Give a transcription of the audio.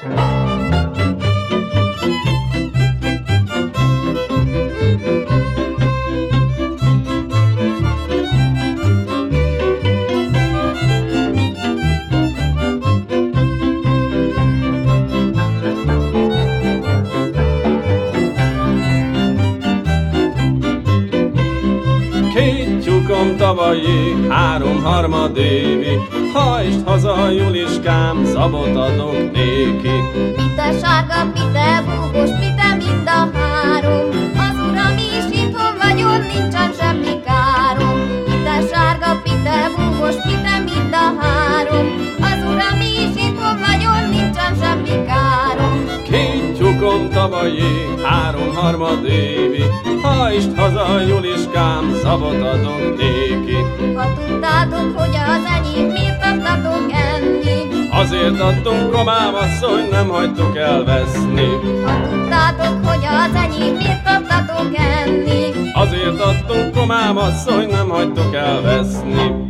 Két tyúkom tavalyi, három harmadévi, hajtsd haza, Juliskám, szabot adok néki. Pite sárga, pite búgos, pite mind a három. Az uram is itthon vagyon, nincsen semmi károm. Pite sárga, pite búgos, pite mind a három. Az uram is itthon vagyon, nincsen semmi károm. Két tyúkom tavalyi, három harmadévi, hajtsd haza, Juliskám, szabot adok néki. Ha tudtátok, hogy az enyém, miért adtatok enni? Azért adtunk, romám asszony, nem hagytuk elveszni. Ha tudtátok, hogy az enyém, miért adtatok enni? Azért adtunk, romám asszony, nem hagytuk elveszni.